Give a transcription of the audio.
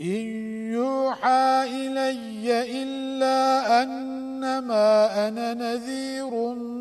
إن يوحى إلي إلا أنما أنا نذير مبين